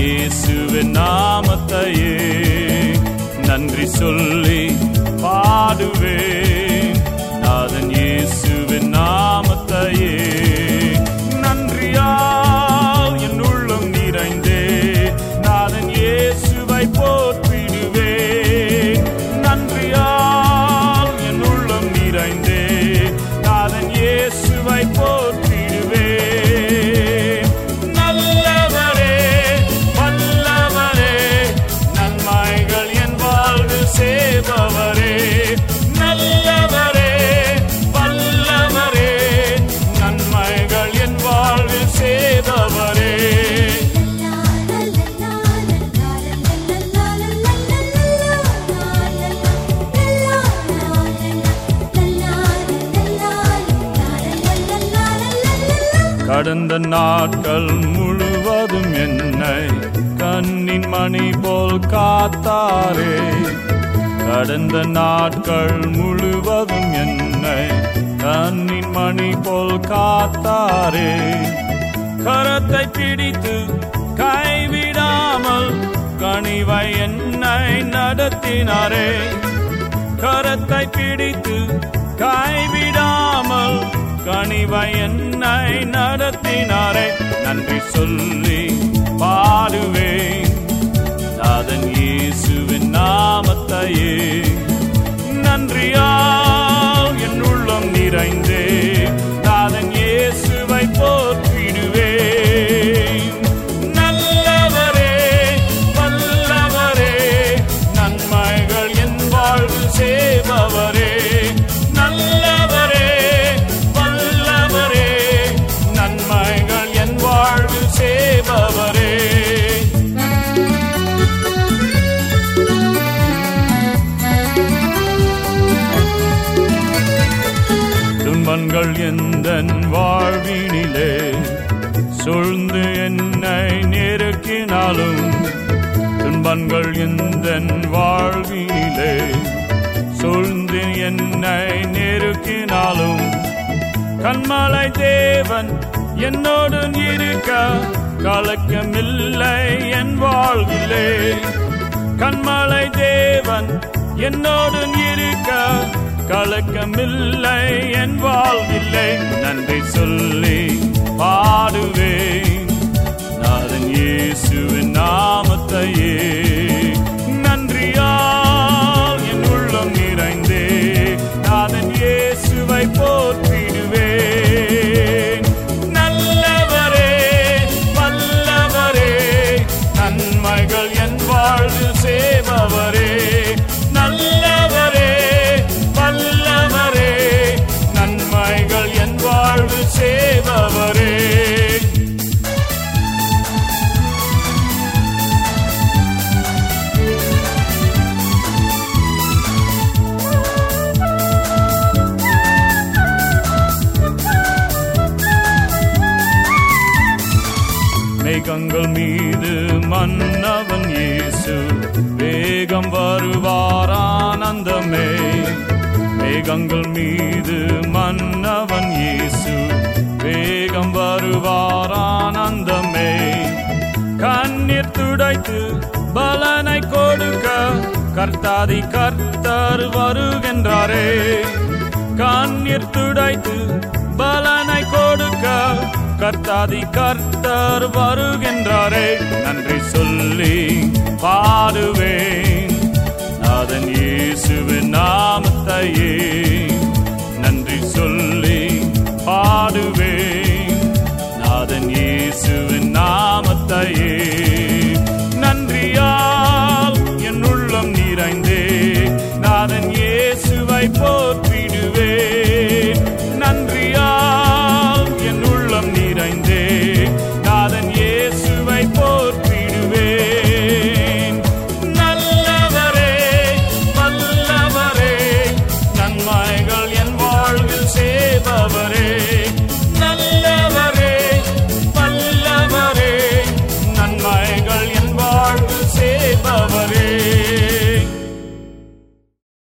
இயேசுவின் நாமத்தையே நன்றி சொல்லி பாடுவேன். நாதன் இயேசுவின் நாம கடந்த நாட்கள் முழுவதும் என்னை கண்ணின் மணி போல் காத்தாரே. கடந்த நாட்கள் முழுவதும் என்னை கண்ணின் மணி போல் காத்தாரே. கரத்தை பிடித்து கைவிடாமல் கனிவை என்னை நடத்தினாரே. கரத்தை பிடித்து கைவி கனிவை என்னை நடத்தினாரே. நன்றி சொல்லி பாடுவேன். நாதன் இயேசுவின் நாமத்தையே. நன்றியா என் உள்ளம் நிறைந்தே. நாதன் இயேசுவை போற்றிடுவே நல்லவரே வல்லவரே நன்மைகள் என் வாழ்வு சேபவரே துன்பங்கள் எந்த வாழ்வினிலே சூழ்ந்து என்னை நெருக்கினாலும் துன்பங்கள் எந்த வாழ்வினிலே சூழ்ந்து என்னை நெருக்கினாலும் கண்மலை தேவன் என்னோடு இருக்க கலக்கமில்லை என் வாழ்விலே. கண்மலை தேவன் என்னோடு இருக்க கலக்கமில்லை என் வாழ்வில்லை. நன்றி சொல்லி பாடுவேன். நாதன் இயேசுவின் நாமத்தையே. மேகங்கள் மீது மன்னவன் இயேசு. வேகம் வருவாரானந்தமே மேகங்கள் மீது மன்னவன் இயேசு. வேகம் வருவாரானந்தமே கண்ணீர் துடைத்து பலனை கொடுக்க கர்த்தாதி கர்த்தர் வருகின்றாரே. கண்ணீர் துடைத்து பலனை கர்த்தாதி கர்த்தர் வருகின்றாரே. நன்றி சொல்லி பாடுவேன். அதன் இயேசுவின் நாமத்தையே நன்றி சொல்லி பாடுவேன். அதன் இயேசுவின் நாமத்தையே நன்றியால் என் உள்ளம் நிறைந்தே. நாதன் இயேசுவை போற்று